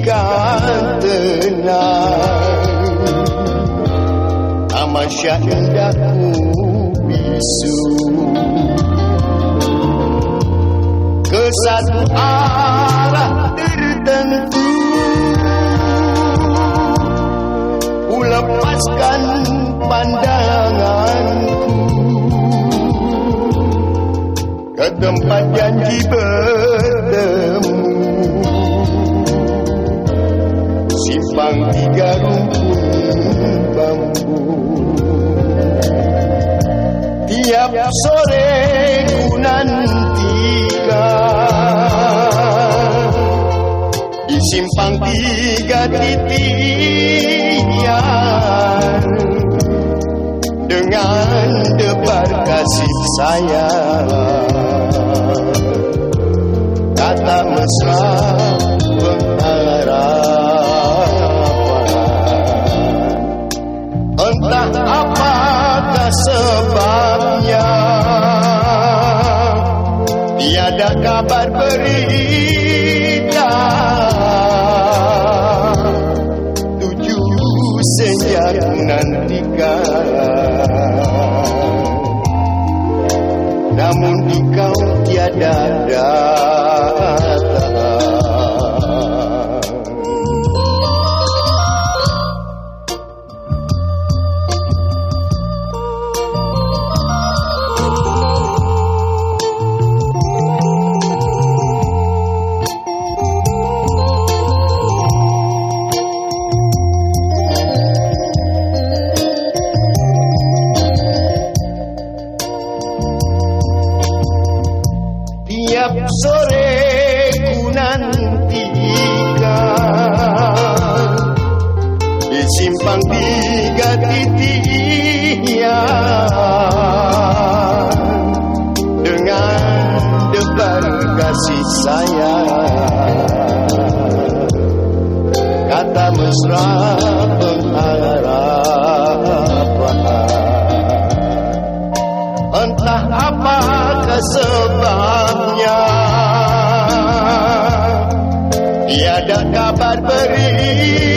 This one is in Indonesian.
bisikan tenang Tamasya indahmu bisu Ke satu arah tertentu Ku lepaskan pandanganku Ke tempat janji bertemu sore ku nantikan Di simpang tiga titian. Dengan debar kasih sayang. Kata mesra kabar berita. Tujuh senja nantikan Namun engkau tiada Tiap sore ku nantikan Di simpang tiga titian Dengan debar kasih sayang. Kata mesra Tiada kabar berita